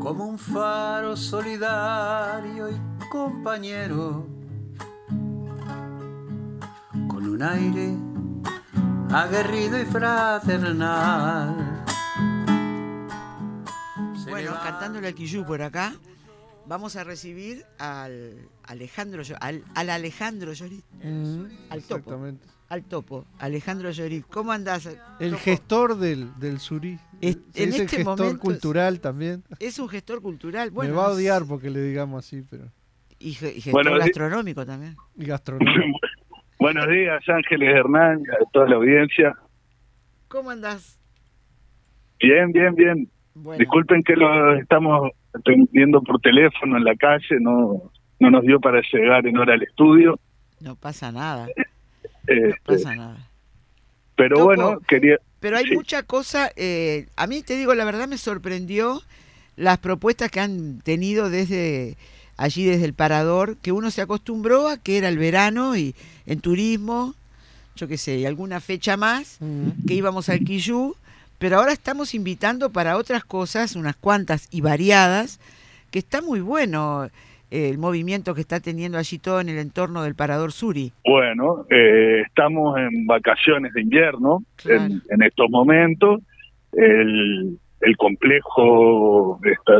como un faro solidario y compañero, con un aire aguerrido y fraternal. Bueno, cantando el Quillú por acá, vamos a recibir al Alejandro, al, al Alejandro Llorit, Mm, al topo. exactamente. Al topo, Alejandro Llorit. ¿Cómo andás? El topo? gestor del, del surí. Es- Se en dice este gestor momento es- cultural también. Es un gestor cultural. Bueno, Me va a odiar porque le digamos así, pero. Y, ge- y gestor Bueno, gastronómico también. Y gastronómico. Buenos días, Ángeles Hernán, a toda la audiencia. ¿Cómo andás? Bien, bien, bien. Bueno, Disculpen que lo estamos atendiendo por teléfono en la calle, no, no nos dio para llegar en hora al estudio. no pasa nada. No este, pasa nada. pero Topo. bueno, quería... Pero hay Sí. mucha cosa, eh, a mí te digo, la verdad me sorprendió las propuestas que han tenido desde allí, desde el parador, que uno se acostumbró a que era el verano y en turismo, yo qué sé, y alguna fecha más, Mm. que íbamos al Quillú, pero ahora estamos invitando para otras cosas, unas cuantas y variadas, que está muy bueno eh, el movimiento que está teniendo allí todo en el entorno del Parador Suri. Bueno, eh, estamos en vacaciones de invierno Claro. en, en estos momentos. El, el complejo está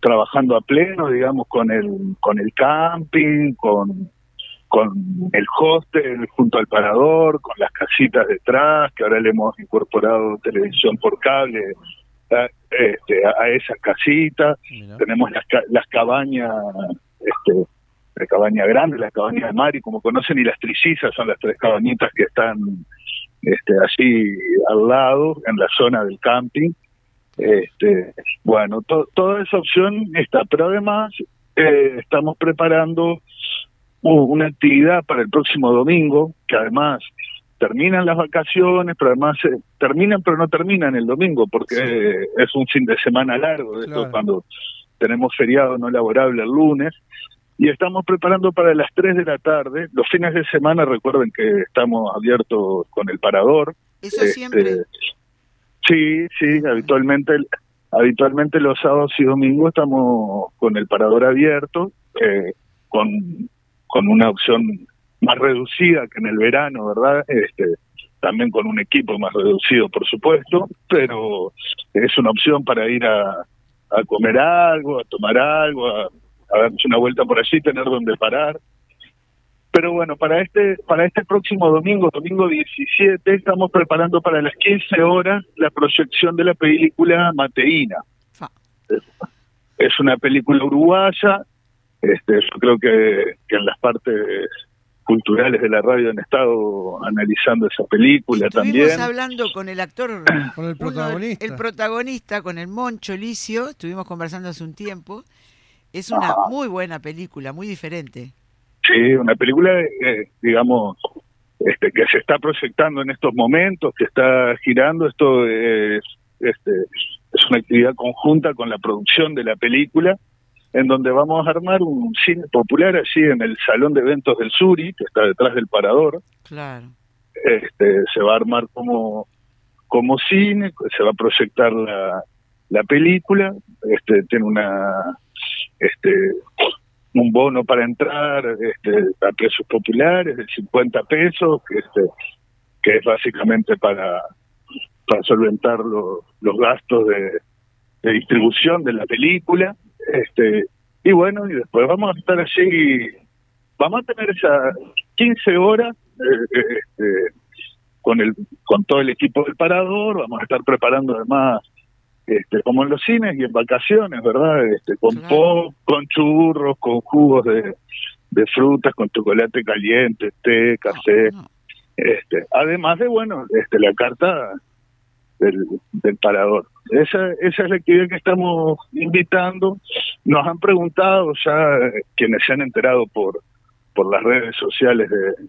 trabajando a pleno, digamos, con el, con el camping, con, con el hostel junto al parador, con las casitas detrás, que ahora le hemos incorporado televisión por cable a, este, a esas casitas tenemos las, las cabañas, este, la cabaña grande, la cabaña de Mari, como conocen, y las trillizas son las tres cabañitas que están este, allí al lado, en la zona del camping. Este, bueno, to- toda esa opción está, pero además eh, estamos preparando u- una actividad para el próximo domingo, que además terminan las vacaciones, pero además eh, terminan pero no terminan el domingo, porque Sí. eh, es un fin de semana largo, esto Claro. cuando tenemos feriado no laborable el lunes, y estamos preparando para las 3 de la tarde, los fines de semana recuerden que estamos abiertos con el parador, Eso este, siempre... Sí, sí, habitualmente habitualmente los sábados y domingos estamos con el parador abierto, eh, con, con una opción más reducida que en el verano, ¿verdad? Este, también con un equipo más reducido, por supuesto, pero es una opción para ir a, a comer algo, a tomar algo, a, a darse una vuelta por allí, tener donde parar. Pero bueno, para este para este próximo domingo, domingo 17, estamos preparando para las 15 horas la proyección de la película Mateína. Es una película uruguaya. Este, yo creo que, que en las partes culturales de la radio han estado analizando esa película Estuvimos también. hablando con el actor, Con el uno protagonista. el protagonista, con el Moncho Licio, estuvimos conversando hace un tiempo. Es una Ajá. muy buena película, muy diferente. Sí, una película, eh, digamos, este, que se está proyectando en estos momentos, que está girando. Esto es, este, es una actividad conjunta con la producción de la película, en donde vamos a armar un cine popular allí en el Salón de Eventos del Suri, que está detrás del Parador. Claro. Este, se va a armar como, como cine, se va a proyectar la, la película, este, tiene una este un bono para entrar este, a precios populares de 50 pesos, que, este, que es básicamente para, para solventar los, los gastos de, de distribución de la película. Este, y bueno, y después vamos a estar allí, vamos a tener esas 15 horas eh, eh, este, con, el, con todo el equipo del parador, vamos a estar preparando además este, como en los cines y en vacaciones, ¿verdad? Este, con Claro. pop, con churros, con jugos de, de frutas, con chocolate caliente, té, café. No, no. Este, además de, bueno, este, la carta del, del parador. Esa, esa es la actividad que estamos invitando. Nos han preguntado ya eh, quienes se han enterado por, por las redes sociales de,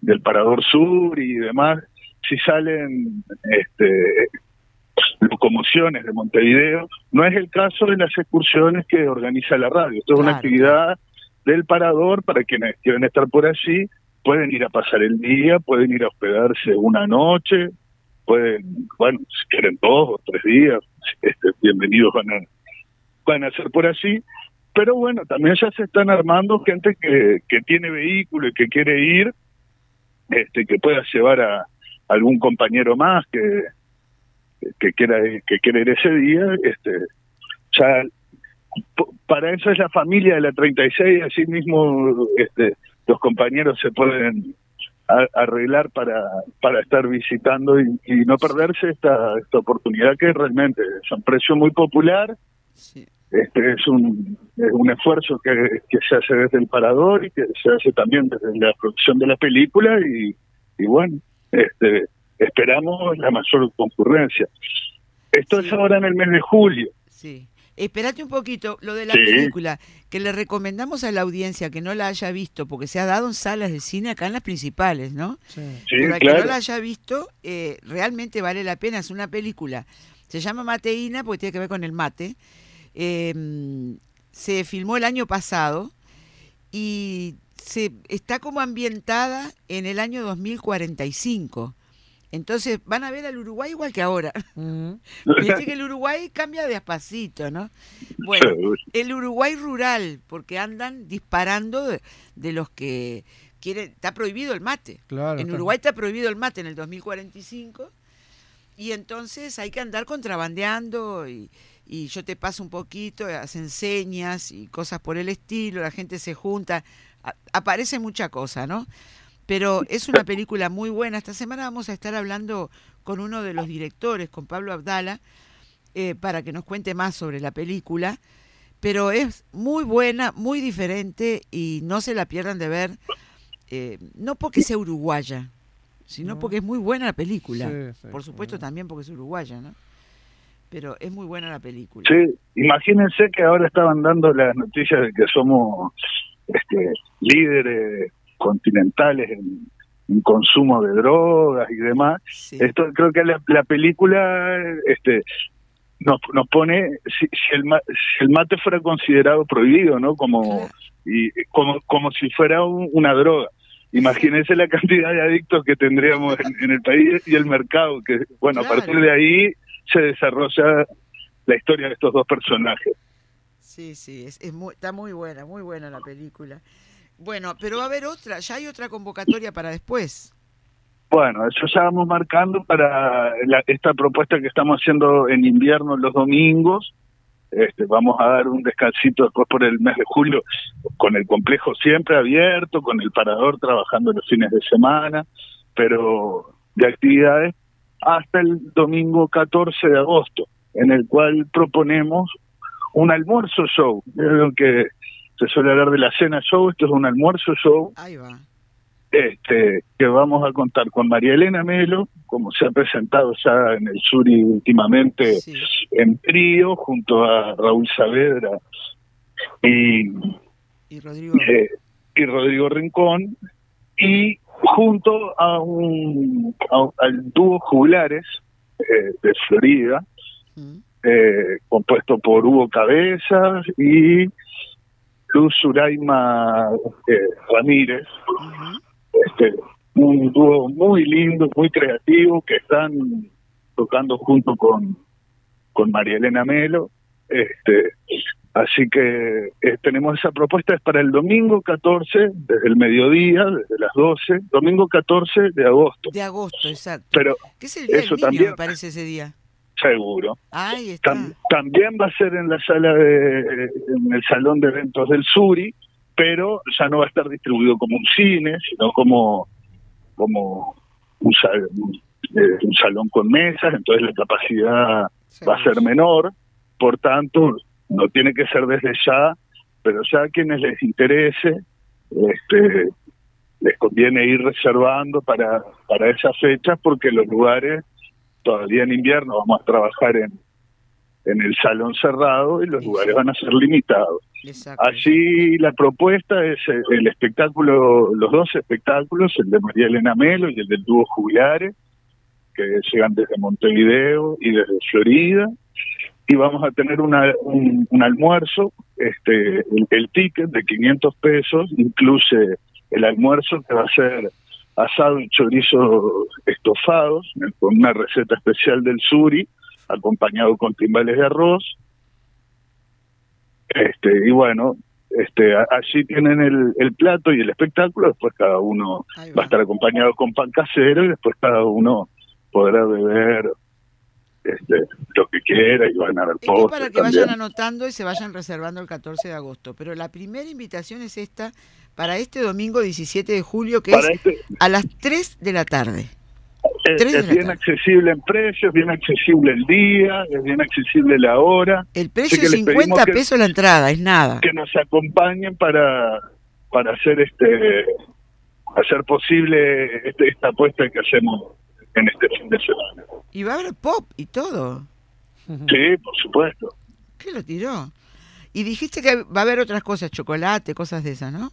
del Parador Sur y demás, si salen este, locomociones de Montevideo. No es el caso de las excursiones que organiza la radio. Esto es una actividad del Parador para quienes quieren estar por allí. Pueden ir a pasar el día, pueden ir a hospedarse una noche, pueden, bueno, si quieren dos o tres días, este, bienvenidos van a, van a ser por así, pero bueno, también ya se están armando gente que, que tiene vehículo y que quiere ir, este, que pueda llevar a algún compañero más que, que quiera que quiera ir ese día, este, ya para eso es la familia de la 36, así mismo este, los compañeros se pueden arreglar para, para estar visitando y, no perderse esta, esta oportunidad que realmente es un precio muy popular. Este es un, es un esfuerzo que, que se hace desde el parador y que se hace también desde la producción de la película y, y bueno, este esperamos la mayor concurrencia. Esto es ahora en el mes de julio. Sí. Espérate un poquito, lo de la película, que le recomendamos a la audiencia que no la haya visto, porque se ha dado en salas de cine acá en las principales, ¿no? Sí, Pero que no la haya visto, eh, realmente vale la pena, es una película. Se llama Mateína porque tiene que ver con el mate. Em, se filmó el año pasado y se está como ambientada en el año 2045. Entonces van a ver al Uruguay igual que ahora. Mm. que el Uruguay cambia despacito, ¿no? Bueno, el Uruguay rural, porque andan disparando de, los que quieren. Está prohibido el mate. en Uruguay está prohibido el mate en el 2045. Y entonces hay que andar contrabandeando y, y yo te paso un poquito, hacen señas y cosas por el estilo, la gente se junta, aparece mucha cosa, ¿no? Pero es una película muy buena. Esta semana vamos a estar hablando con uno de los directores, con Pablo Abdala, eh, para que nos cuente más sobre la película. Pero es muy buena, muy diferente y no se la pierdan de ver. Eh, no porque sea uruguaya, sino porque es muy buena la película. Por supuesto también porque es uruguaya, ¿no? Pero es muy buena la película. Sí, imagínense que ahora estaban dando las noticias de que somos este, líderes continentales en, consumo de drogas y demás. Esto creo que la, película este nos, nos pone si, el, si el mate fuera considerado prohibido, ¿no? Como y como como si fuera una droga. Imagínense la cantidad de adictos que tendríamos en, el país y el mercado que bueno, a partir de ahí se desarrolla la historia de estos dos personajes. Sí, sí, es, está muy buena, muy buena la película. Bueno, pero va a haber otra, ya hay otra convocatoria para después. Bueno, eso ya vamos marcando para esta propuesta que estamos haciendo en invierno los domingos. Este, vamos a dar un descansito después por el mes de julio, con el complejo siempre abierto, con el parador trabajando los fines de semana, pero de actividades hasta el domingo 14 de agosto, en el cual proponemos un almuerzo show. Que se suele hablar de la cena show, esto es un almuerzo show. Ahí va. Este, que vamos a contar con María Elena Melo, como se ha presentado ya en el Suri últimamente en trío, junto a Raúl Saavedra y, y, Rodrigo. Eh, y Rodrigo Rincón, y junto a un al dúo Jugulares eh, de Florida, eh, compuesto por Hugo Cabezas y Luz Suraima eh, Ramírez, este, un dúo muy lindo, muy creativo, que están tocando junto con, con María Elena Melo. Este, así que eh, tenemos esa propuesta, es para el domingo 14, desde el mediodía, desde las 12, domingo 14 de agosto. De agosto, exacto. Pero ¿Qué es el día eso también, me parece ese día? Seguro. Ahí también va a ser en la sala de, en el salón de eventos del Suri, pero ya no va a estar distribuido como un cine, sino como, como un, eh, un salón con mesas, entonces la capacidad va a ser menor, por tanto, no tiene que ser desde ya, pero ya a quienes les interese, este, les conviene ir reservando para, para esas fechas porque los lugares todavía en invierno vamos a trabajar en, en el salón cerrado y los lugares van a ser limitados. Allí la propuesta es el, espectáculo, los dos espectáculos, el de María Elena Melo y el del dúo Jubilares, que llegan desde Montevideo y desde Florida, y vamos a tener una, un, almuerzo, este, el, el, ticket de 500 pesos incluye el almuerzo que va a ser asado y chorizo estofados, con una receta especial del suri, acompañado con timbales de arroz. Este, y bueno, este, allí tienen el, el plato y el espectáculo, después cada uno Ahí va a estar acompañado con pan casero y después cada uno podrá beber este, lo que quiera y van a haber Esto es para que vayan anotando y se vayan reservando el 14 de agosto. Pero la primera invitación es esta para este domingo 17 de julio, que Para es este, a las 3 de la tarde. es, es bien accesible en precios, bien accesible el día, es bien accesible la hora, El precio es les pedimos 50 que- pesos la entrada, es nada. que nos acompañen para para hacer este hacer posible este, esta apuesta que hacemos en este fin de semana. Y va a haber pop y todo. Sí, por supuesto. ¿Qué lo tiró? Y dijiste que va a haber otras cosas, chocolate, cosas de esas, ¿no?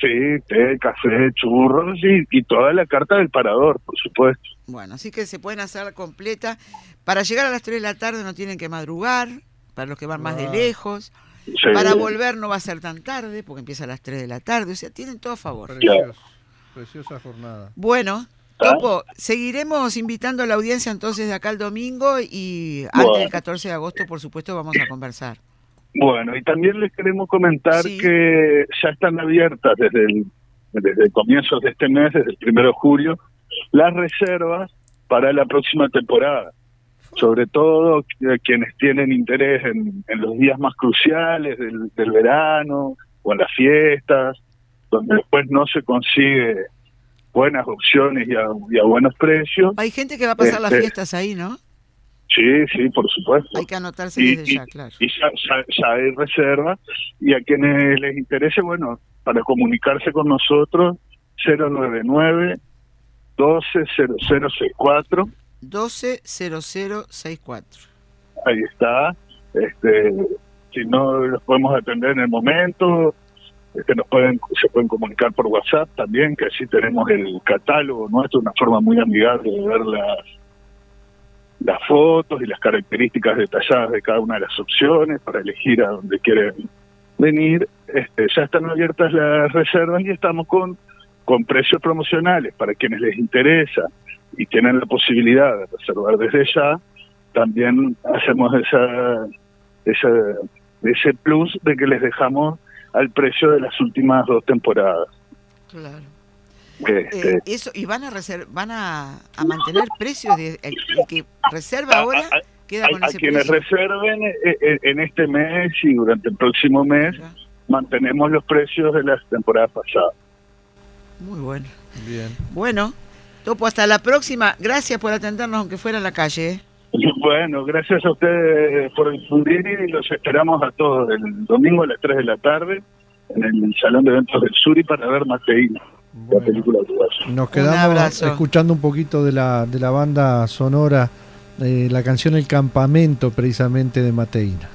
Sí, té, café, churros y, y toda la carta del parador, por supuesto. Bueno, así que se pueden hacer completa. Para llegar a las 3 de la tarde no tienen que madrugar, para los que van más de Ah. lejos. Sí. Para volver no va a ser tan tarde, porque empieza a las 3 de la tarde. O sea, tienen todo a favor. Preciosa jornada. Bueno, Topo, seguiremos invitando a la audiencia entonces de acá el domingo y antes Bueno. del 14 de agosto, por supuesto, vamos a conversar. Bueno, y también les queremos comentar Sí. que ya están abiertas desde el, desde comienzos de este mes, desde el primero de julio, las reservas para la próxima temporada. Sobre todo eh, quienes tienen interés en, en los días más cruciales del, del verano o en las fiestas, donde después no se consigue buenas opciones y a, y a buenos precios. Hay gente que va a pasar las Este. fiestas ahí, ¿no? Sí, sí, por supuesto. Hay que anotarse Y- desde y- ya, claro. y ya, ya- ya hay reserva y a quienes les interese, bueno, para comunicarse con nosotros, 099 120064, 120064. ahí está. Este, si no los podemos atender en el momento, este, nos pueden se pueden comunicar por WhatsApp también, que así tenemos el catálogo nuestro, una forma muy amigable de ver las las fotos y las características detalladas de cada una de las opciones para elegir a dónde quieren venir. Este, ya están abiertas las reservas y estamos con, con precios promocionales para quienes les interesa y tienen la posibilidad de reservar desde ya. También hacemos esa, esa, ese plus de que les dejamos al precio de las últimas dos temporadas. Claro. Este, Eh, eso, y van a van a, a mantener precios de el, el que reserva ahora a- a- queda a, con a ese quienes precio. reserven eh, eh, en este mes y durante el próximo mes mantenemos los precios de las temporadas pasadas. Muy bueno. Bien. Bueno, Topo, hasta la próxima. Gracias por atendernos, aunque fuera en la calle. Bueno, gracias a ustedes por difundir y los esperamos a todos el domingo a las 3 de la tarde en el Salón de Eventos del Suri para ver Mateína, la película uruguaya. Nos quedamos escuchando un poquito de la, de la banda sonora, eh, la canción El Campamento precisamente de Mateína.